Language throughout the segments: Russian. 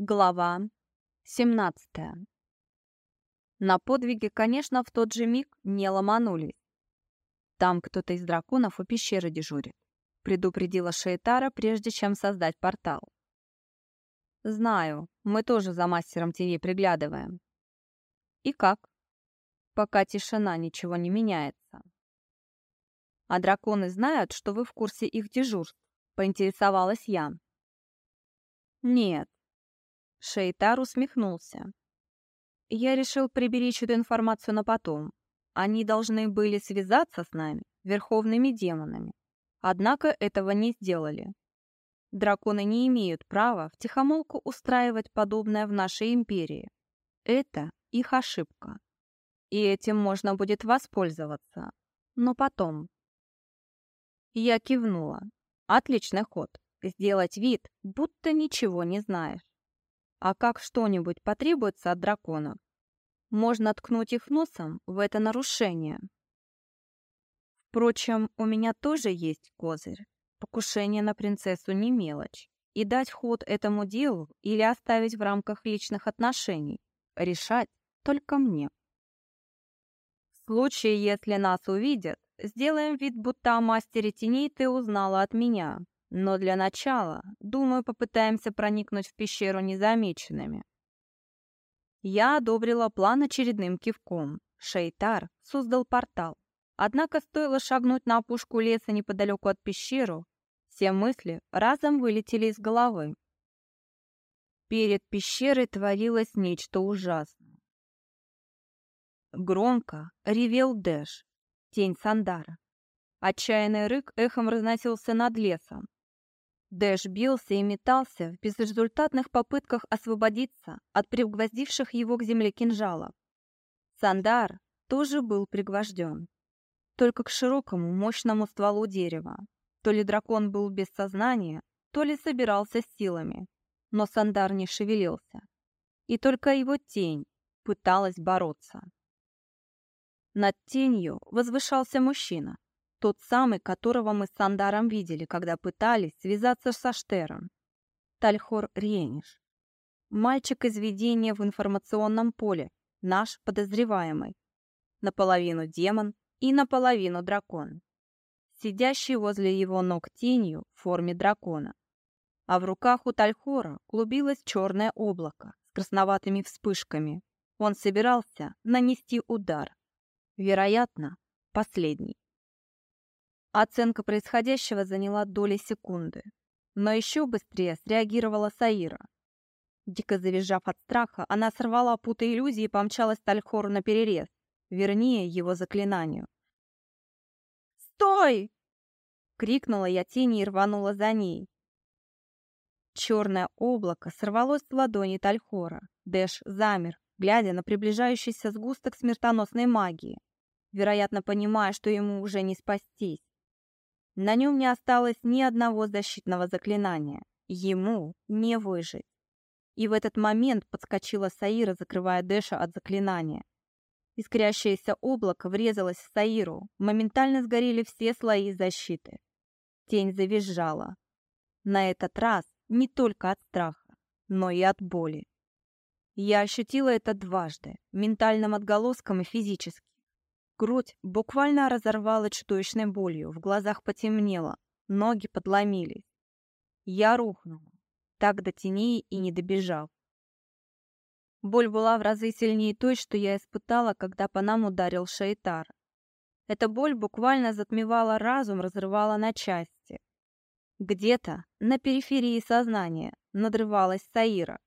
Глава 17 На подвиги, конечно, в тот же миг не ломанулись. Там кто-то из драконов у пещеры дежурит, предупредила Шейтара, прежде чем создать портал. Знаю, мы тоже за мастером ТВ приглядываем. И как? Пока тишина, ничего не меняется. А драконы знают, что вы в курсе их дежурств? Поинтересовалась я. Нет, Шейтар усмехнулся. Я решил приберечь эту информацию на потом. Они должны были связаться с нами, верховными демонами. Однако этого не сделали. Драконы не имеют права втихомолку устраивать подобное в нашей империи. Это их ошибка. И этим можно будет воспользоваться. Но потом. Я кивнула. Отличный ход. Сделать вид, будто ничего не знаешь. А как что-нибудь потребуется от драконов, можно ткнуть их носом в это нарушение. Впрочем, у меня тоже есть козырь. Покушение на принцессу не мелочь. И дать ход этому делу или оставить в рамках личных отношений. Решать только мне. В случае, если нас увидят, сделаем вид, будто о мастере теней ты узнала от меня, но для начала, думаю, попытаемся проникнуть в пещеру незамеченными. Я одобрила план очередным кивком. Шейтар создал портал. Однако стоило шагнуть на опушку леса неподалеку от пещеры, все мысли разом вылетели из головы. Перед пещерой творилось нечто ужасное. Громко ревел Дэш, тень Сандара. Отчаянный рык эхом разносился над лесом. Дэш бился и метался в безрезультатных попытках освободиться от пригвоздивших его к земле кинжалов. Сандар тоже был пригвожден. Только к широкому, мощному стволу дерева. То ли дракон был без сознания, то ли собирался силами. Но Сандар не шевелился. И только его тень пыталась бороться. Над тенью возвышался мужчина, тот самый, которого мы с Сандаром видели, когда пытались связаться со Штером. Тальхор Рениш. Мальчик из видения в информационном поле, наш подозреваемый. Наполовину демон и наполовину дракон. Сидящий возле его ног тенью в форме дракона. А в руках у Тальхора клубилось черное облако с красноватыми вспышками. Он собирался нанести удар. Вероятно, последний. Оценка происходящего заняла доли секунды. Но еще быстрее среагировала Саира. Дико завизжав от страха, она сорвала путы иллюзии и помчалась Тальхору на перерез, вернее, его заклинанию. «Стой!» — крикнула я тени и рванула за ней. Черное облако сорвалось с ладони Тальхора. Дэш замер, глядя на приближающийся сгусток смертоносной магии, вероятно, понимая, что ему уже не спастись. На нем не осталось ни одного защитного заклинания. Ему не выжить. И в этот момент подскочила Саира, закрывая Дэша от заклинания. Искрящееся облако врезалось в Саиру. Моментально сгорели все слои защиты. Тень завизжала. На этот раз не только от страха, но и от боли. Я ощутила это дважды, ментальным отголоском и физически. Грудь буквально разорвала чудовищной болью, в глазах потемнело, ноги подломились. Я рухнула, так до теней и не добежав. Боль была в разы сильнее той, что я испытала, когда по нам ударил Шейтар. Эта боль буквально затмевала разум, разрывала на части. Где-то на периферии сознания надрывалась Саира.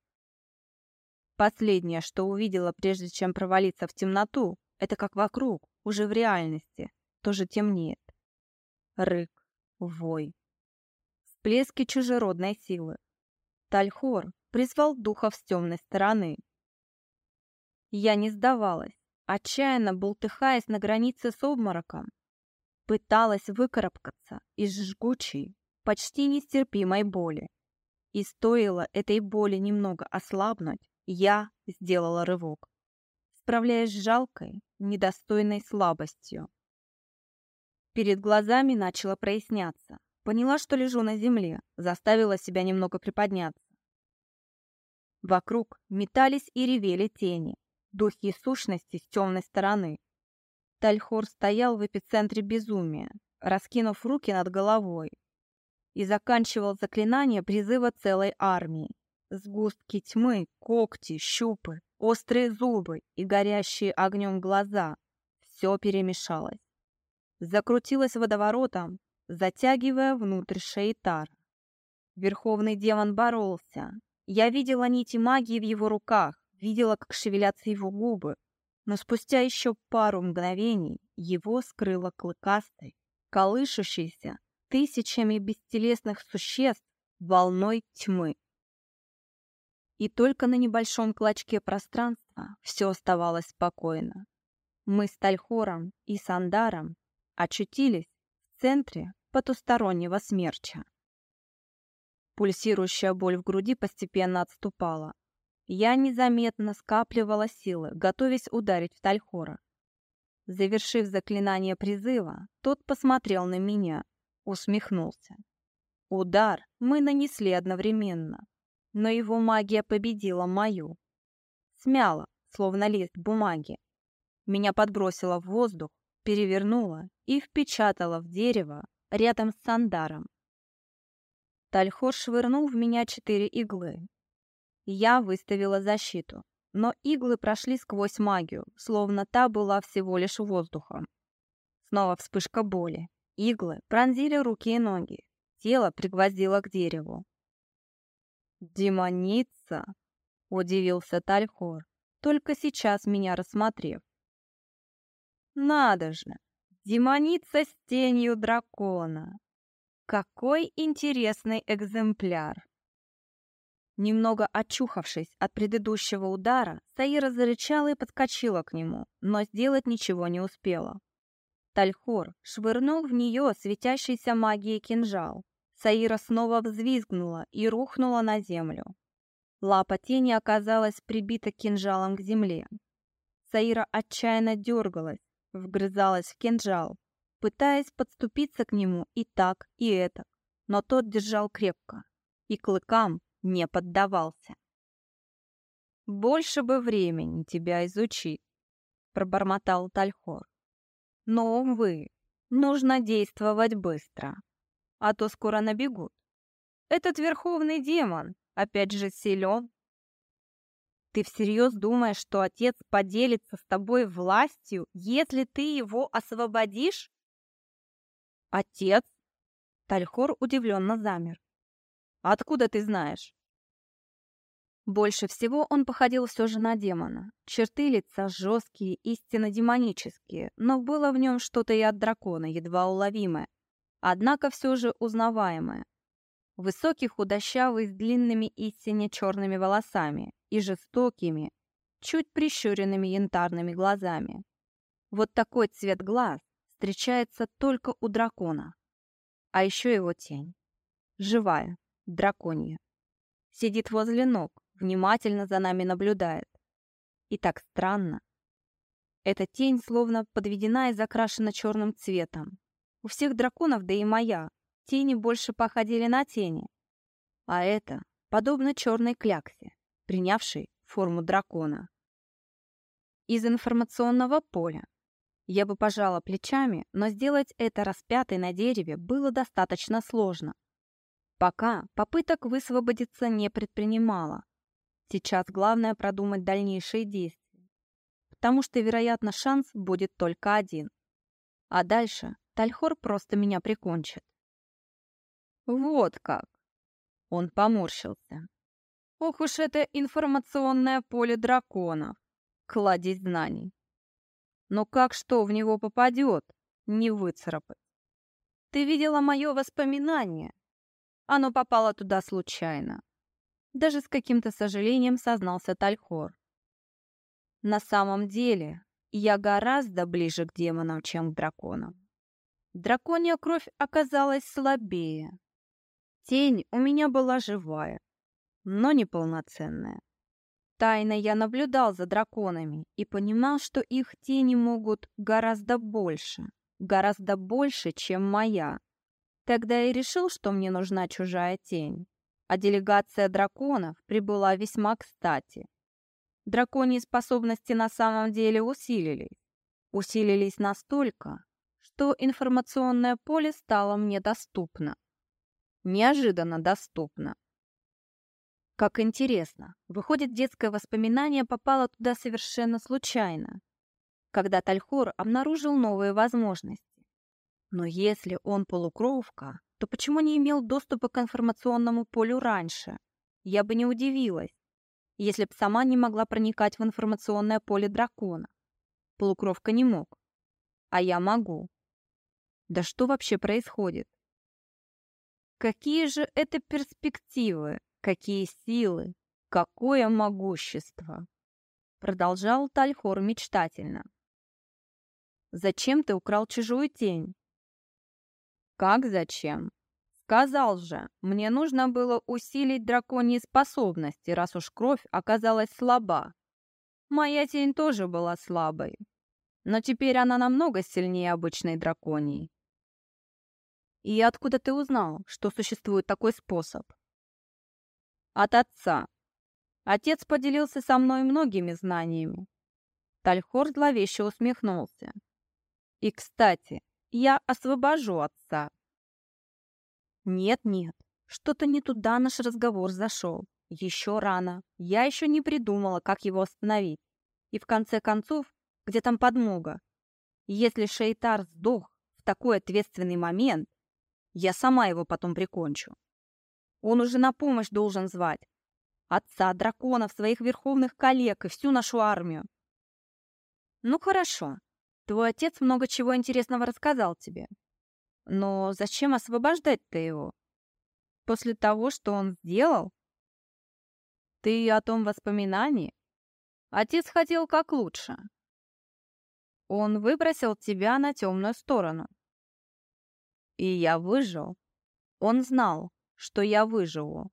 Последнее, что увидела, прежде чем провалиться в темноту, это как вокруг, уже в реальности, тоже темнеет. Рык, вой. Всплески чужеродной силы. Тальхор призвал духов с темной стороны. Я не сдавалась, отчаянно бултыхаясь на границе с обмороком. Пыталась выкарабкаться из жгучей, почти нестерпимой боли. И стоило этой боли немного ослабнуть, я сделала рывок справляясь с жалкой, недостойной слабостью. Перед глазами начало проясняться. Поняла, что лежу на земле, заставила себя немного приподняться. Вокруг метались и ревели тени, духи сущности с темной стороны. Тальхор стоял в эпицентре безумия, раскинув руки над головой, и заканчивал заклинание призыва целой армии. Сгустки тьмы, когти, щупы, острые зубы и горящие огнем глаза. Все перемешалось. Закрутилось водоворотом, затягивая внутрь Шейтара. Верховный демон боролся. Я видела нити магии в его руках, видела, как шевелятся его губы, но спустя еще пару мгновений его скрыло клыкастой, колышущейся тысячами бестелесных существ волной тьмы. И только на небольшом клочке пространства все оставалось спокойно. Мы с Тальхором и Сандаром очутились в центре потустороннего смерча. Пульсирующая боль в груди постепенно отступала. Я незаметно скапливала силы, готовясь ударить в Тальхора. Завершив заклинание призыва, тот посмотрел на меня, усмехнулся. Удар мы нанесли одновременно но его магия победила мою. Смяла, словно лист бумаги. Меня подбросило в воздух, перевернуло и впечатало в дерево рядом с Сандаром. Тальхор швырнул в меня четыре иглы. Я выставила защиту, но иглы прошли сквозь магию, словно та была всего лишь воздухом. Снова вспышка боли. Иглы пронзили руки и ноги. Тело пригвоздило к дереву. «Демоница?» — удивился Тальхор, только сейчас меня рассмотрев. «Надо же! Демоница с тенью дракона! Какой интересный экземпляр!» Немного очухавшись от предыдущего удара, Саира зарычала и подскочила к нему, но сделать ничего не успела. Тальхор швырнул в нее светящийся магией кинжал, Саира снова взвизгнула и рухнула на землю. Лапа тени оказалась прибита кинжалом к земле. Саира отчаянно дергалась, вгрызалась в кинжал, пытаясь подступиться к нему и так, и это, но тот держал крепко и клыкам не поддавался. «Больше бы времени тебя изучить», — пробормотал Тальхор. «Но, увы, нужно действовать быстро» а то скоро набегут. Этот верховный демон, опять же, силен. Ты всерьез думаешь, что отец поделится с тобой властью, если ты его освободишь? Отец? Тальхор удивленно замер. Откуда ты знаешь? Больше всего он походил все же на демона. Черты лица жесткие, истинно демонические, но было в нем что-то и от дракона, едва уловимое однако все же узнаваемая. Высокий, худощавый, с длинными и сине-черными волосами и жестокими, чуть прищуренными янтарными глазами. Вот такой цвет глаз встречается только у дракона. А еще его тень. Живая, драконья. Сидит возле ног, внимательно за нами наблюдает. И так странно. Эта тень словно подведена и закрашена черным цветом, у всех драконов, да и моя, тени больше походили на тени. А это подобно черной кляксе, принявшей форму дракона. Из информационного поля. Я бы пожала плечами, но сделать это распятой на дереве было достаточно сложно. Пока попыток высвободиться не предпринимала. Сейчас главное продумать дальнейшие действия, потому что, вероятно, шанс будет только один. А дальше Тальхор просто меня прикончит. Вот как. Он поморщился. Ох уж это информационное поле драконов. Кладезь знаний. Но как что в него попадет, не выцарапать. Ты видела мое воспоминание? Оно попало туда случайно. Даже с каким-то сожалением сознался Тальхор. На самом деле, я гораздо ближе к демонам, чем к драконам. Драконья кровь оказалась слабее. Тень у меня была живая, но неполноценная. Тайно я наблюдал за драконами и понимал, что их тени могут гораздо больше, гораздо больше, чем моя. Тогда я решил, что мне нужна чужая тень. а делегация драконов прибыла весьма кстати. Драконьи способности на самом деле усилились. Усилились настолько, что информационное поле стало мне доступно. Неожиданно доступно. Как интересно, выходит, детское воспоминание попало туда совершенно случайно, когда Тальхор обнаружил новые возможности. Но если он полукровка, то почему не имел доступа к информационному полю раньше? Я бы не удивилась, если б сама не могла проникать в информационное поле дракона. Полукровка не мог, а я могу. Да что вообще происходит? Какие же это перспективы, какие силы, какое могущество! Продолжал Тальхор мечтательно. Зачем ты украл чужую тень? Как зачем? Сказал же, мне нужно было усилить драконьи способности, раз уж кровь оказалась слаба. Моя тень тоже была слабой, но теперь она намного сильнее обычной драконьей. И откуда ты узнал, что существует такой способ? От отца. Отец поделился со мной многими знаниями. Тальхор зловеще усмехнулся. И, кстати, я освобожу отца. Нет-нет, что-то не туда наш разговор зашел. Еще рано. Я еще не придумала, как его остановить. И в конце концов, где там подмога? Если Шейтар сдох в такой ответственный момент, я сама его потом прикончу. Он уже на помощь должен звать. Отца, драконов, своих верховных коллег и всю нашу армию. Ну хорошо, Твой отец много чего интересного рассказал тебе. Но зачем освобождать-то его? После того, что он сделал? Ты о том воспоминании? Отец хотел как лучше. Он выбросил тебя на темную сторону. И я выжил. Он знал, что я выживу.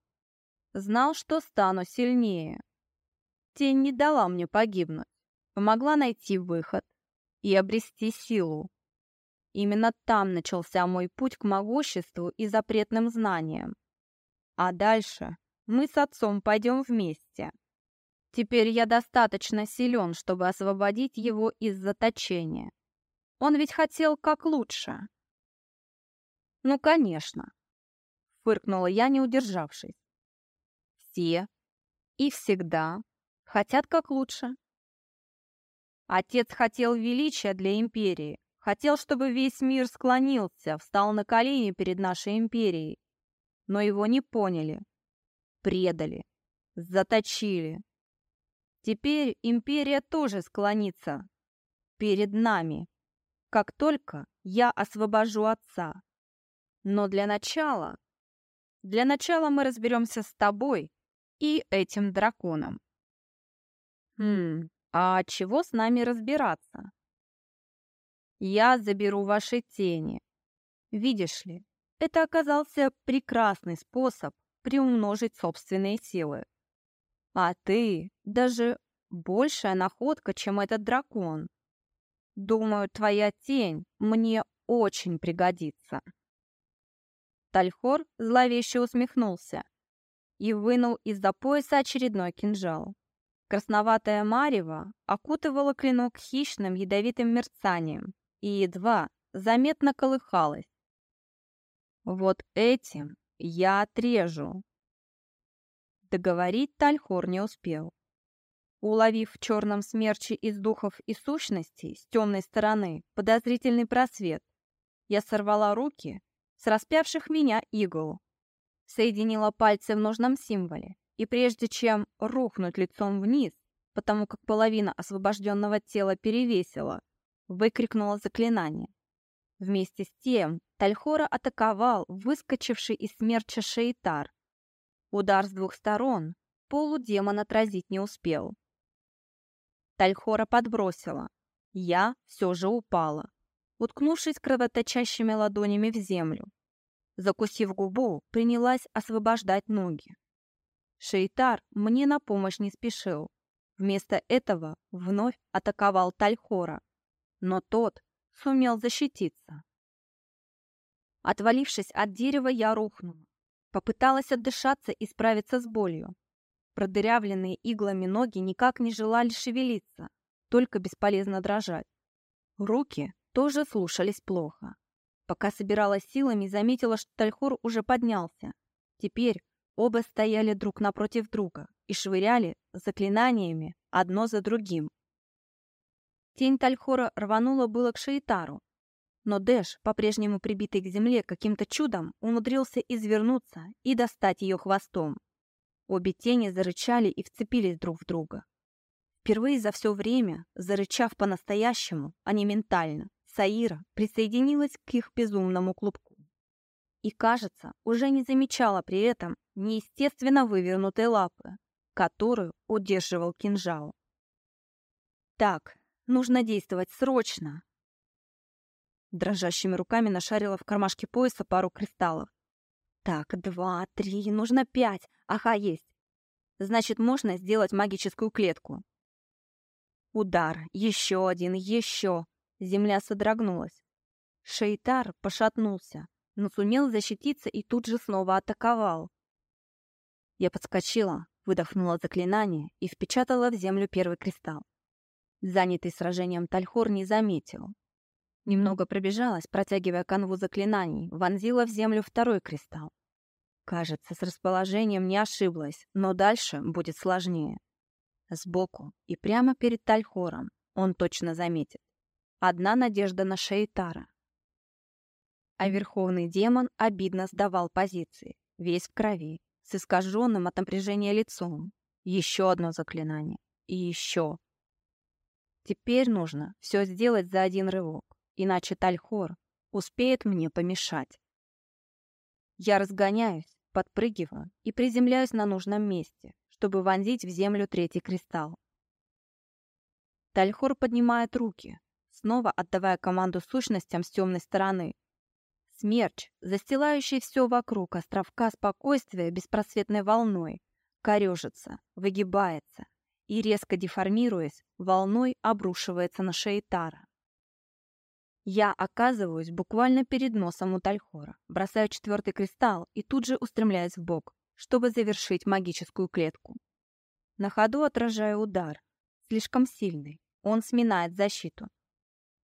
Знал, что стану сильнее. Тень не дала мне погибнуть. Помогла найти выход и обрести силу. Именно там начался мой путь к могуществу и запретным знаниям. А дальше мы с отцом пойдем вместе. Теперь я достаточно силен, чтобы освободить его из заточения. Он ведь хотел как лучше. Ну, конечно, фыркнула я, не удержавшись. Все и всегда хотят как лучше. Отец хотел величия для империи, хотел, чтобы весь мир склонился, встал на колени перед нашей империей. Но его не поняли, предали, заточили. Теперь империя тоже склонится перед нами, как только я освобожу отца. Но для начала... Для начала мы разберемся с тобой и этим драконом. Хм, а чего с нами разбираться? Я заберу ваши тени. Видишь ли, это оказался прекрасный способ приумножить собственные силы. А ты даже большая находка, чем этот дракон. Думаю, твоя тень мне очень пригодится. Тальхор зловеще усмехнулся и вынул из-за пояса очередной кинжал. Красноватая марево окутывала клинок хищным ядовитым мерцанием и едва заметно колыхалась. «Вот этим я отрежу!» Договорить Тальхор не успел. Уловив в черном смерче из духов и сущностей с темной стороны подозрительный просвет, я сорвала руки с распявших меня игл, соединила пальцы в нужном символе и прежде чем рухнуть лицом вниз, потому как половина освобожденного тела перевесила, выкрикнула заклинание. Вместе с тем Тальхора атаковал выскочивший из смерча Шейтар. Удар с двух сторон полудемон отразить не успел. Тальхора подбросила. Я все же упала, уткнувшись кровоточащими ладонями в землю. Закусив губу, принялась освобождать ноги. Шейтар мне на помощь не спешил. Вместо этого вновь атаковал Тальхора, но тот сумел защититься. Отвалившись от дерева, я рухнула. Попыталась отдышаться и справиться с болью. Продырявленные иглами ноги никак не желали шевелиться, только бесполезно дрожать. Руки тоже слушались плохо. Пока собиралась силами, заметила, что Тальхор уже поднялся. Теперь оба стояли друг напротив друга и швыряли заклинаниями одно за другим. Тень Тальхора рванула было к Шейтару, но Дэш, по-прежнему прибитый к земле, каким-то чудом умудрился извернуться и достать ее хвостом. Обе тени зарычали и вцепились друг в друга. Впервые за все время, зарычав по-настоящему, а не ментально, Саира присоединилась к их безумному клубку. И, кажется, уже не замечала при этом неестественно вывернутой лапы, которую удерживал кинжал. «Так, нужно действовать срочно!» Дрожащими руками нашарила в кармашке пояса пару кристаллов. «Так, два, три, нужно пять. Ага, есть. Значит, можно сделать магическую клетку». Удар, еще один, еще. Земля содрогнулась. Шейтар пошатнулся, но сумел защититься и тут же снова атаковал. Я подскочила, выдохнула заклинание и впечатала в землю первый кристалл. Занятый сражением Тальхор не заметил. Немного пробежалась, протягивая канву заклинаний, вонзила в землю второй кристалл. Кажется, с расположением не ошиблась, но дальше будет сложнее. Сбоку и прямо перед Тальхором он точно заметит. Одна надежда на Шейтара. А верховный демон обидно сдавал позиции, весь в крови, с искаженным от напряжения лицом. Еще одно заклинание. И еще. Теперь нужно все сделать за один рывок, иначе Тальхор успеет мне помешать. Я разгоняюсь, подпрыгиваю и приземляюсь на нужном месте, чтобы вонзить в землю третий кристалл. Тальхор поднимает руки, снова отдавая команду сущностям с темной стороны. Смерч, застилающий все вокруг островка спокойствия беспросветной волной, корежится, выгибается и, резко деформируясь, волной обрушивается на Шейтара. Я оказываюсь буквально перед носом у Тальхора, бросаю четвертый кристалл и тут же устремляюсь в бок, чтобы завершить магическую клетку. На ходу отражаю удар, слишком сильный, он сминает защиту,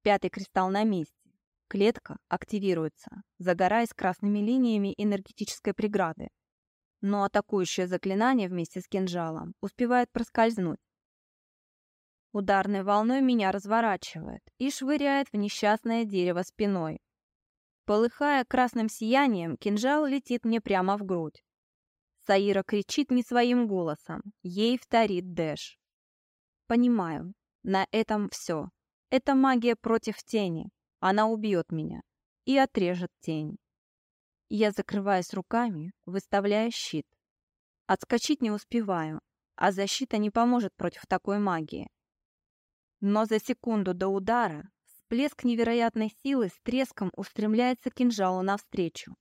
Пятый кристалл на месте. Клетка активируется, загораясь красными линиями энергетической преграды. Но атакующее заклинание вместе с кинжалом успевает проскользнуть. Ударной волной меня разворачивает и швыряет в несчастное дерево спиной. Полыхая красным сиянием, кинжал летит мне прямо в грудь. Саира кричит не своим голосом, ей вторит Дэш. Понимаю, на этом все. Это магия против тени. Она убьет меня и отрежет тень. Я закрываюсь руками, выставляя щит. Отскочить не успеваю, а защита не поможет против такой магии. Но за секунду до удара всплеск невероятной силы с треском устремляется кинжалу навстречу.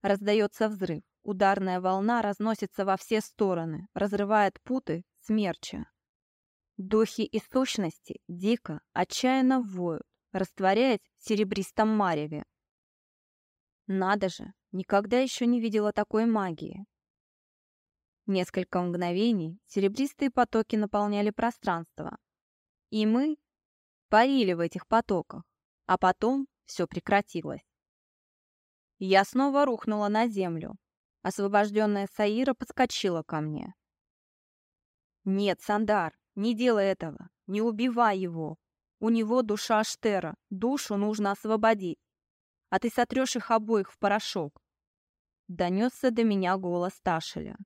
Раздается взрыв. Ударная волна разносится во все стороны, разрывает путы смерча. Духи и сущности дико, отчаянно воют, растворяясь в серебристом мареве. Надо же, никогда еще не видела такой магии. Несколько мгновений серебристые потоки наполняли пространство. И мы парили в этих потоках, а потом все прекратилось. Я снова рухнула на землю. Освобожденная Саира подскочила ко мне. «Нет, Сандар, не делай этого, не убивай его. У него душа Аштера, душу нужно освободить. А ты сотрешь их обоих в порошок. Донесся до меня голос Ташеля.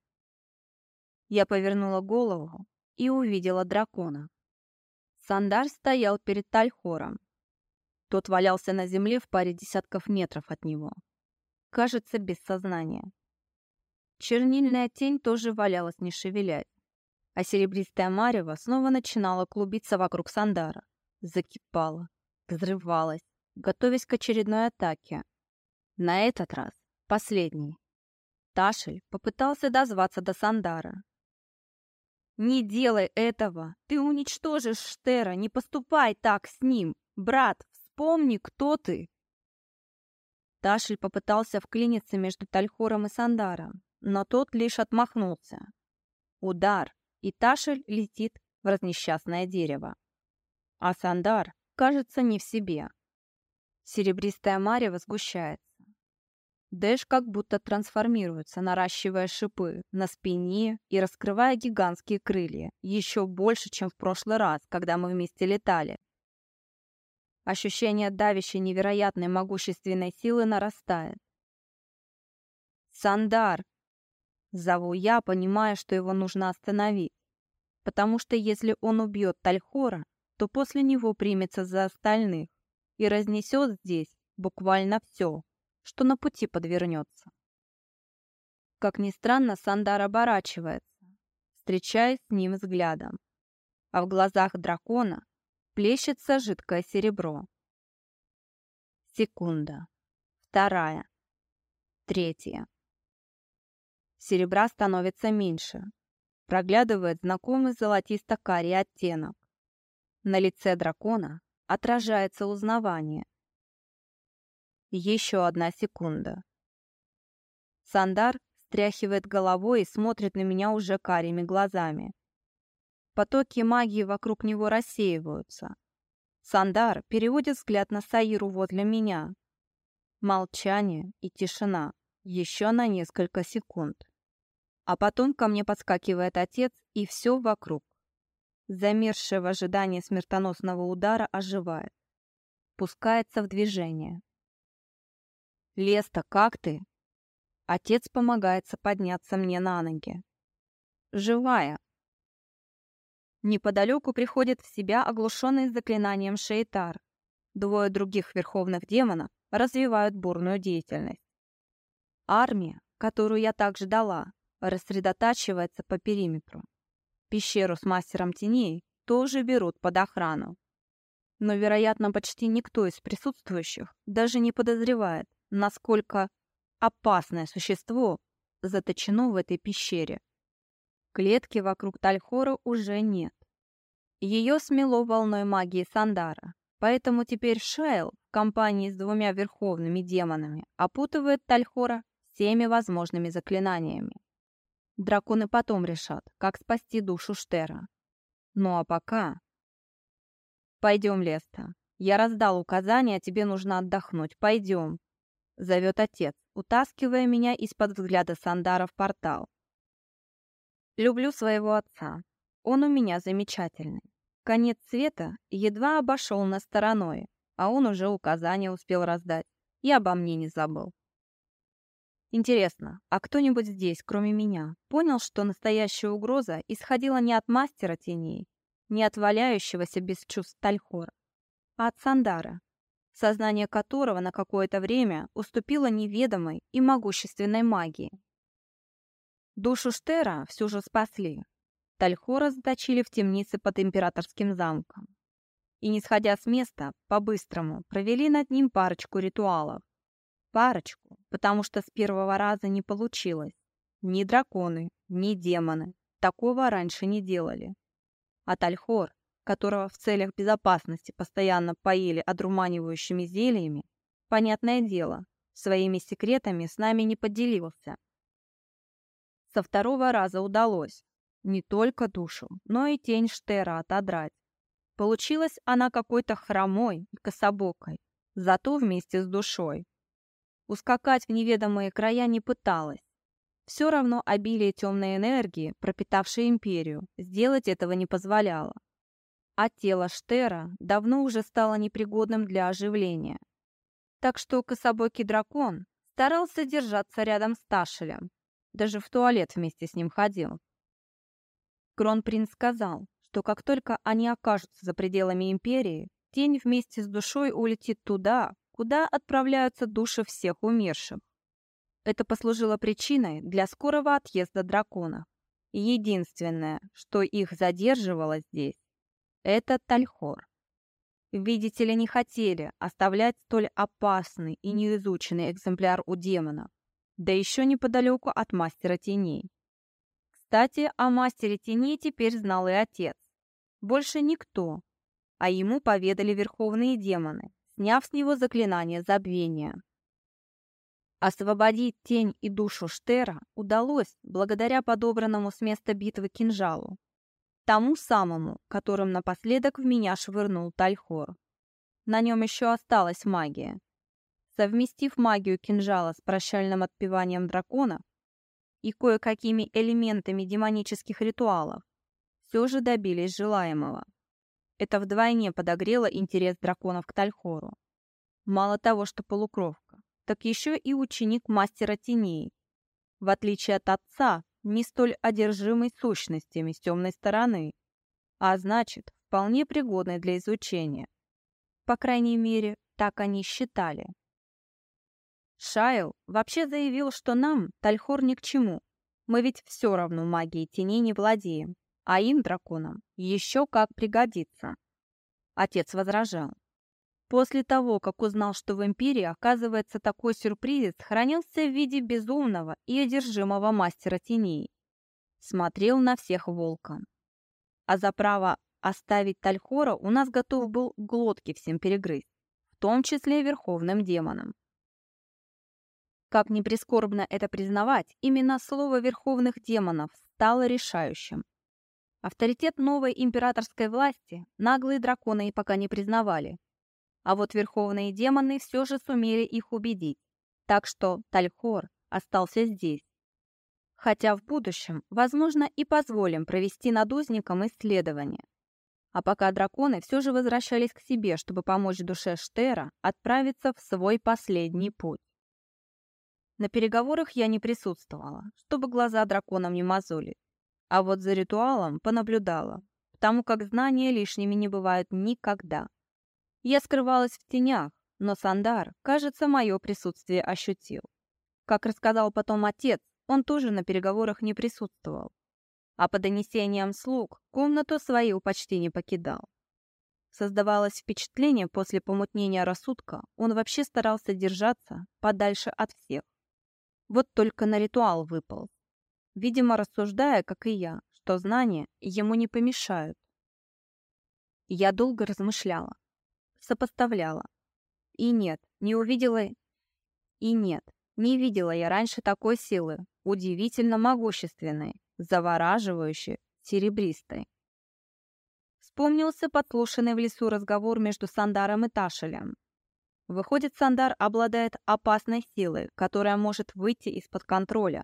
Я повернула голову и увидела дракона. Сандар стоял перед Тальхором. Тот валялся на земле в паре десятков метров от него. Кажется, без сознания. Чернильная тень тоже валялась, не шевелясь а серебристая марево снова начинала клубиться вокруг Сандара. Закипала, взрывалась, готовясь к очередной атаке. На этот раз последний. Ташель попытался дозваться до Сандара. «Не делай этого! Ты уничтожишь Штера! Не поступай так с ним! Брат, вспомни, кто ты!» Ташель попытался вклиниться между Тальхором и Сандаром, но тот лишь отмахнулся. Удар, и Ташель летит в разнесчастное дерево. А Сандар, кажется, не в себе. Серебристая марево сгущается. Дэш как будто трансформируется, наращивая шипы на спине и раскрывая гигантские крылья, еще больше, чем в прошлый раз, когда мы вместе летали. Ощущение давящей невероятной могущественной силы нарастает. «Сандар!» Зову я, понимая, что его нужно остановить. Потому что если он убьет Тальхора, то после него примется за остальных и разнесет здесь буквально все, что на пути подвернется. Как ни странно, Сандар оборачивается, встречаясь с ним взглядом, а в глазах дракона плещется жидкое серебро. Секунда. Вторая. Третья. Серебра становится меньше. Проглядывает знакомый золотисто-карий оттенок. На лице дракона отражается узнавание. Еще одна секунда. Сандар стряхивает головой и смотрит на меня уже карими глазами. Потоки магии вокруг него рассеиваются. Сандар переводит взгляд на Саиру возле меня. Молчание и тишина. Еще на несколько секунд. А потом ко мне подскакивает отец, и все вокруг. Замерзшее в ожидании смертоносного удара оживает. Пускается в движение. «Леста, как ты?» Отец помогается подняться мне на ноги. «Живая», Неподалеку приходит в себя оглушенный заклинанием Шейтар. Двое других верховных демонов развивают бурную деятельность. Армия, которую я также дала, рассредотачивается по периметру. Пещеру с мастером теней тоже берут под охрану. Но, вероятно, почти никто из присутствующих даже не подозревает, насколько опасное существо заточено в этой пещере. Клетки вокруг Тальхора уже нет. Ее смело волной магии Сандара, поэтому теперь Шайл в компании с двумя верховными демонами опутывает Тальхора всеми возможными заклинаниями. Драконы потом решат, как спасти душу Штера. Ну а пока... «Пойдем, Леста. Я раздал указания, а тебе нужно отдохнуть. Пойдем», — зовет отец, утаскивая меня из-под взгляда Сандара в портал. Люблю своего отца. Он у меня замечательный. Конец света едва обошел на стороной, а он уже указания успел раздать и обо мне не забыл. Интересно, а кто-нибудь здесь, кроме меня, понял, что настоящая угроза исходила не от мастера теней, не от валяющегося без чувств Тальхора, а от Сандара, сознание которого на какое-то время уступило неведомой и могущественной магии? Душу Штера все же спасли. Тальхора заточили в темнице под императорским замком. И, не сходя с места, по-быстрому провели над ним парочку ритуалов. Парочку, потому что с первого раза не получилось. Ни драконы, ни демоны такого раньше не делали. А Тальхор, которого в целях безопасности постоянно поили одурманивающими зельями, понятное дело, своими секретами с нами не поделился. Со второго раза удалось не только душу, но и тень Штера отодрать. Получилась она какой-то хромой и кособокой, зато вместе с душой. Ускакать в неведомые края не пыталась. Все равно обилие темной энергии, пропитавшей империю, сделать этого не позволяло. А тело Штера давно уже стало непригодным для оживления. Так что кособокий дракон старался держаться рядом с Ташелем, даже в туалет вместе с ним ходил. Кронпринц сказал, что как только они окажутся за пределами империи, тень вместе с душой улетит туда, куда отправляются души всех умерших. Это послужило причиной для скорого отъезда драконов. И единственное, что их задерживало здесь, это Тальхор. Видите ли, не хотели оставлять столь опасный и неизученный экземпляр у демонов да еще неподалеку от мастера теней. Кстати, о мастере теней теперь знал и отец. Больше никто, а ему поведали верховные демоны, сняв с него заклинание забвения. Освободить тень и душу Штера удалось благодаря подобранному с места битвы кинжалу. Тому самому, которым напоследок в меня швырнул Тальхор. На нем еще осталась магия. Совместив магию кинжала с прощальным отпеванием дракона и кое-какими элементами демонических ритуалов, все же добились желаемого. Это вдвойне подогрело интерес драконов к Тальхору. Мало того, что полукровка, так еще и ученик мастера теней. В отличие от отца, не столь одержимый сущностями с темной стороны, а значит, вполне пригодный для изучения. По крайней мере, так они считали. Шайл вообще заявил, что нам Тальхор ни к чему. Мы ведь все равно магией теней не владеем, а им, драконам, еще как пригодится. Отец возражал. После того, как узнал, что в Империи, оказывается, такой сюрприз хранился в виде безумного и одержимого мастера теней. Смотрел на всех волком. А за право оставить Тальхора у нас готов был глотки всем перегрызть, в том числе верховным демонам. Как ни прискорбно это признавать, именно слово верховных демонов стало решающим. Авторитет новой императорской власти наглые драконы и пока не признавали, а вот верховные демоны все же сумели их убедить. Так что Тальхор остался здесь. Хотя в будущем, возможно, и позволим провести над узником исследование. А пока драконы все же возвращались к себе, чтобы помочь душе Штера отправиться в свой последний путь. На переговорах я не присутствовала, чтобы глаза драконам не мозоли. А вот за ритуалом понаблюдала, потому как знания лишними не бывают никогда. Я скрывалась в тенях, но Сандар, кажется, мое присутствие ощутил. Как рассказал потом отец, он тоже на переговорах не присутствовал. А по донесениям слуг комнату свою почти не покидал. Создавалось впечатление, после помутнения рассудка он вообще старался держаться подальше от всех. Вот только на ритуал выпал. Видимо, рассуждая, как и я, что знания ему не помешают. Я долго размышляла, сопоставляла. И нет, не увидела... И нет, не видела я раньше такой силы, удивительно могущественной, завораживающей, серебристой. Вспомнился подслушанный в лесу разговор между Сандаром и Ташелем. Выходит, Сандар обладает опасной силой, которая может выйти из-под контроля.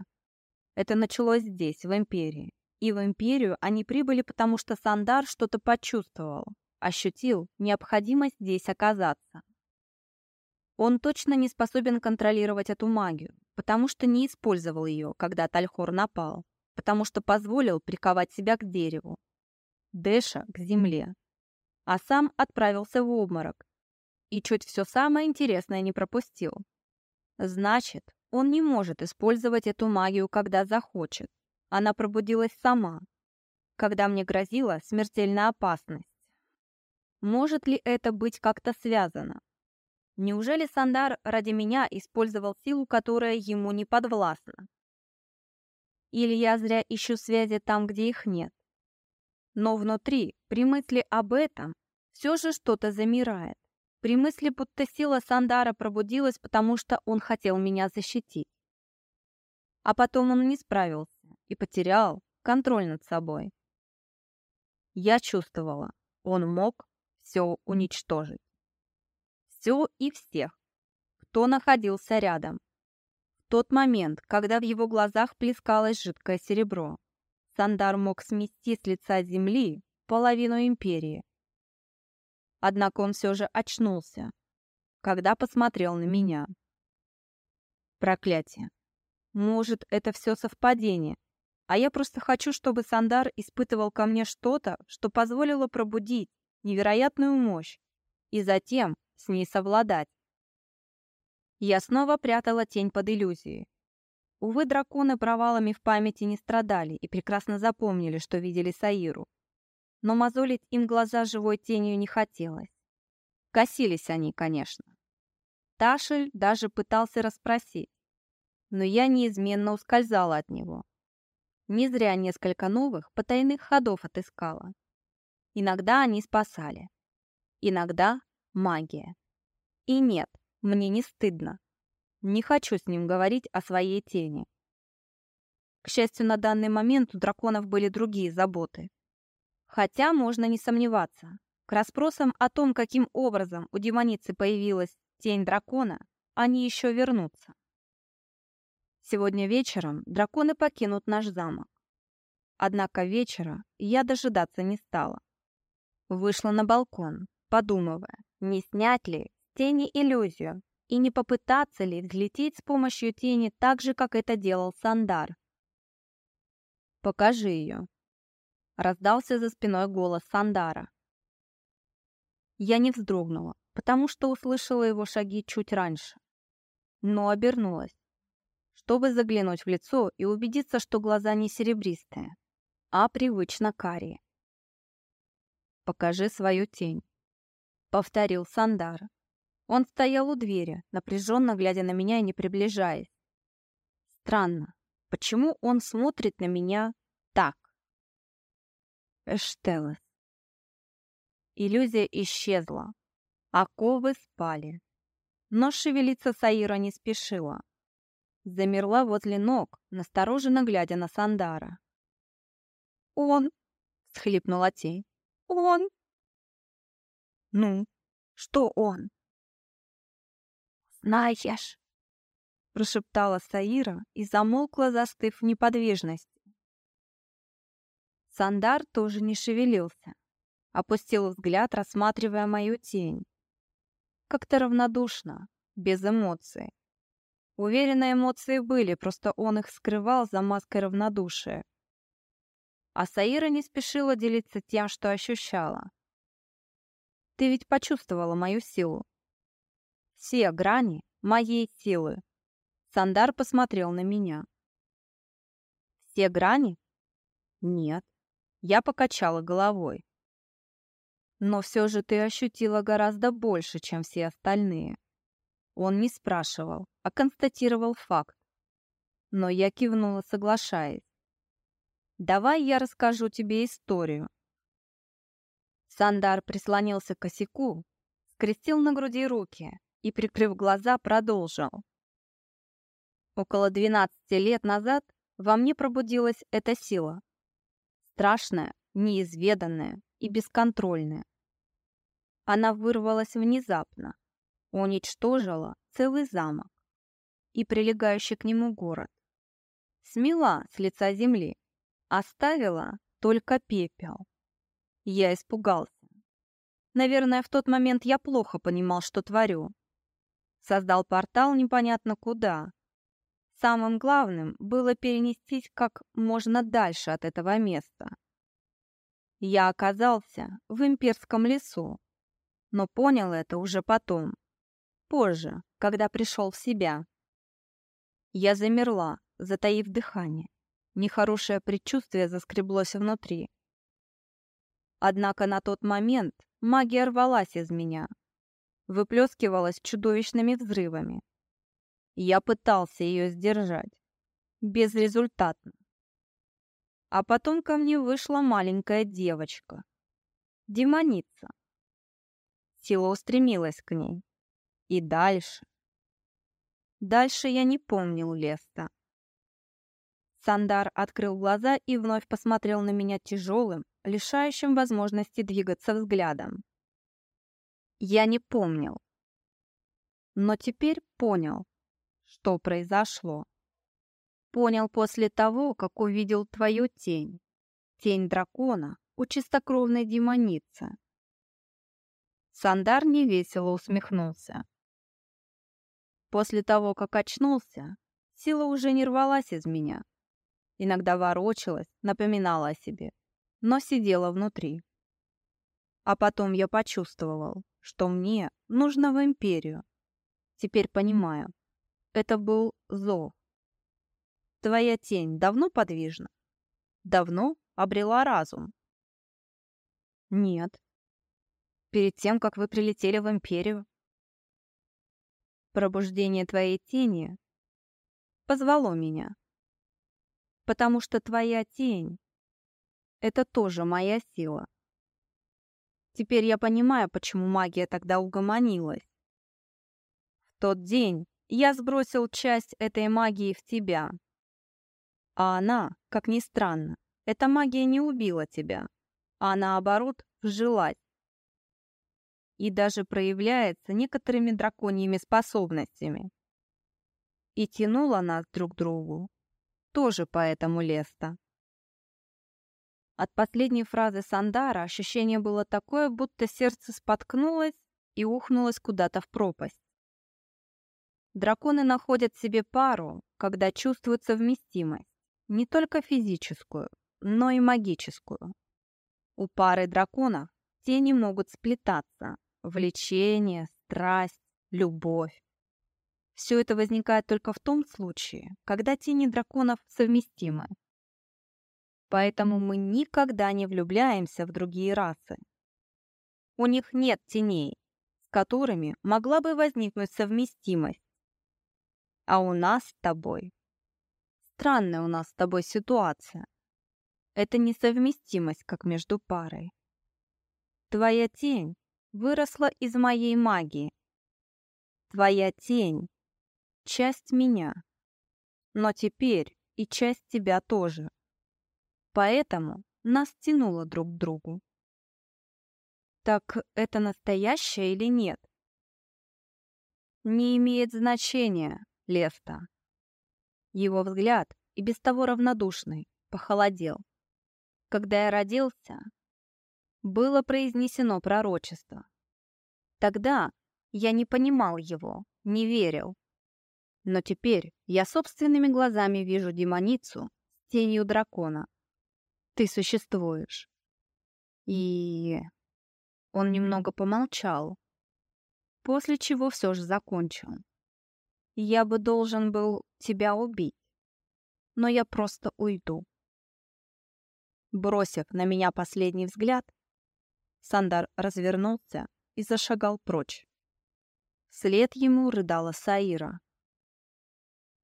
Это началось здесь, в Империи. И в Империю они прибыли, потому что Сандар что-то почувствовал ощутил необходимость здесь оказаться. Он точно не способен контролировать эту магию, потому что не использовал ее, когда Тальхор напал, потому что позволил приковать себя к дереву, Дэша к земле, а сам отправился в обморок и чуть все самое интересное не пропустил. Значит, он не может использовать эту магию, когда захочет. Она пробудилась сама, когда мне грозила смертельная опасность. Может ли это быть как-то связано? Неужели Сандар ради меня использовал силу, которая ему не подвластна? Или я зря ищу связи там, где их нет? Но внутри, при мысли об этом, все же что-то замирает. При мысли, будто сила Сандара пробудилась, потому что он хотел меня защитить. А потом он не справился и потерял контроль над собой. Я чувствовала, он мог все уничтожить. Все и всех, кто находился рядом. В тот момент, когда в его глазах плескалось жидкое серебро, Сандар мог смести с лица земли половину империи. Однако он все же очнулся, когда посмотрел на меня. Проклятие. Может, это все совпадение, а я просто хочу, чтобы Сандар испытывал ко мне что-то, что позволило пробудить невероятную мощь и затем с ней совладать. Я снова прятала тень под иллюзией. Увы, драконы провалами в памяти не страдали и прекрасно запомнили, что видели Саиру. Но мозолить им глаза живой тенью не хотелось. Косились они, конечно. Ташель даже пытался расспросить, но я неизменно ускользала от него. Не зря несколько новых потайных ходов отыскала. Иногда они спасали. Иногда магия. И нет, мне не стыдно. Не хочу с ним говорить о своей тени. К счастью, на данный момент у драконов были другие заботы. Хотя можно не сомневаться, к расспросам о том, каким образом у демоницы появилась тень дракона, они еще вернутся. Сегодня вечером драконы покинут наш замок. Однако вечера я дожидаться не стала. Вышла на балкон, подумывая, не снять ли тени иллюзию и не попытаться ли взлететь с помощью тени так же, как это делал Сандар. «Покажи ее», — раздался за спиной голос Сандара. Я не вздрогнула, потому что услышала его шаги чуть раньше, но обернулась, чтобы заглянуть в лицо и убедиться, что глаза не серебристые, а привычно карие. «Покажи свою тень», — повторил Сандар. Он стоял у двери, напряженно глядя на меня и не приближаясь. Странно, почему он смотрит на меня так? Эштелес. Иллюзия исчезла. Оковы спали. Но шевелиться Саира не спешила. Замерла возле ног, настороженно глядя на Сандара. «Он!» — схлипнула тень. «Он!» «Ну, что он?» «Знаешь!» — прошептала Саира и замолкла, застыв в неподвижности. Сандар тоже не шевелился опустил взгляд, рассматривая мою тень. Как-то равнодушно, без эмоций. Уверена, эмоции были, просто он их скрывал за маской равнодушия. А Саира не спешила делиться тем, что ощущала. «Ты ведь почувствовала мою силу». «Все грани моей силы». Сандар посмотрел на меня. «Все грани?» «Нет». Я покачала головой. Но все же ты ощутила гораздо больше, чем все остальные. Он не спрашивал, а констатировал факт. Но я кивнула, соглашаясь. «Давай я расскажу тебе историю». Сандар прислонился к косяку, скрестил на груди руки и, прикрыв глаза, продолжил. Около 12 лет назад во мне пробудилась эта сила. Страшная, неизведанная и бесконтрольная. Она вырвалась внезапно, уничтожила целый замок и прилегающий к нему город. Смела с лица земли, оставила только пепел. Я испугался. Наверное, в тот момент я плохо понимал, что творю. Создал портал непонятно куда. Самым главным было перенестись как можно дальше от этого места. Я оказался в имперском лесу, но понял это уже потом, позже, когда пришел в себя. Я замерла, затаив дыхание. Нехорошее предчувствие заскреблось внутри. Однако на тот момент магия рвалась из меня, выплескивалась чудовищными взрывами. Я пытался ее сдержать. Безрезультатно. А потом ко мне вышла маленькая девочка. Демоница. Сила устремилась к ней. И дальше. Дальше я не помнил Леста. Сандар открыл глаза и вновь посмотрел на меня тяжелым, лишающим возможности двигаться взглядом. Я не помнил. Но теперь понял, что произошло. Понял после того, как увидел твою тень. Тень дракона у чистокровной демоницы. Сандар невесело усмехнулся. После того, как очнулся, сила уже не рвалась из меня. Иногда ворочалась, напоминала о себе, но сидела внутри. А потом я почувствовал, что мне нужно в империю. Теперь понимаю, это был зов. Твоя тень давно подвижна? Давно обрела разум? Нет, перед тем, как вы прилетели в Империю. Пробуждение твоей тени позвало меня. Потому что твоя тень — это тоже моя сила. Теперь я понимаю, почему магия тогда угомонилась. В тот день я сбросил часть этой магии в тебя. А она, как ни странно, эта магия не убила тебя, а наоборот вжилась. И даже проявляется некоторыми драконьими способностями. И тянула нас друг к другу. Тоже поэтому Леста. От последней фразы Сандара ощущение было такое, будто сердце споткнулось и ухнулось куда-то в пропасть. Драконы находят себе пару, когда чувствуют совместимость, не только физическую, но и магическую. У пары драконов тени могут сплетаться, влечение, страсть, любовь. Все это возникает только в том случае, когда тени драконов совместимы. Поэтому мы никогда не влюбляемся в другие расы. У них нет теней, с которыми могла бы возникнуть совместимость. А у нас с тобой... Странная у нас с тобой ситуация. Это несовместимость, как между парой. Твоя тень выросла из моей магии. Твоя тень — часть меня. Но теперь и часть тебя тоже. Поэтому нас тянуло друг к другу. Так это настоящее или нет? Не имеет значения, Леста. Его взгляд, и без того равнодушный, похолодел. Когда я родился, было произнесено пророчество. Тогда я не понимал его, не верил. Но теперь я собственными глазами вижу демоницу с тенью дракона. Ты существуешь. И... Он немного помолчал, после чего все же закончил. Я бы должен был тебя убить, но я просто уйду. Бросив на меня последний взгляд, Сандар развернулся и зашагал прочь. Вслед ему рыдала Саира.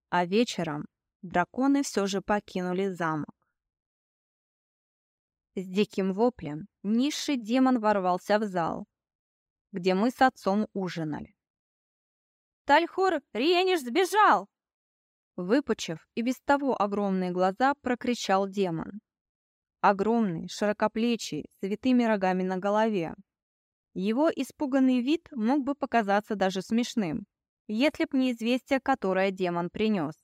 А вечером драконы все же покинули замок. С диким воплем низший демон ворвался в зал, где мы с отцом ужинали. Тальхор Риениш сбежал!» Выпучив и без того огромные глаза, прокричал демон. Огромный, широкоплечий, с витыми рогами на голове. Его испуганный вид мог бы показаться даже смешным, если б не известие, которое демон принес.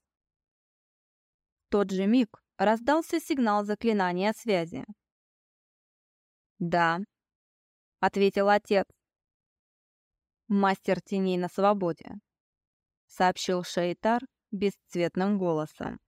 В тот же миг раздался сигнал заклинания связи. «Да», — ответил отец. «Мастер теней на свободе», — сообщил Шейтар бесцветным голосом.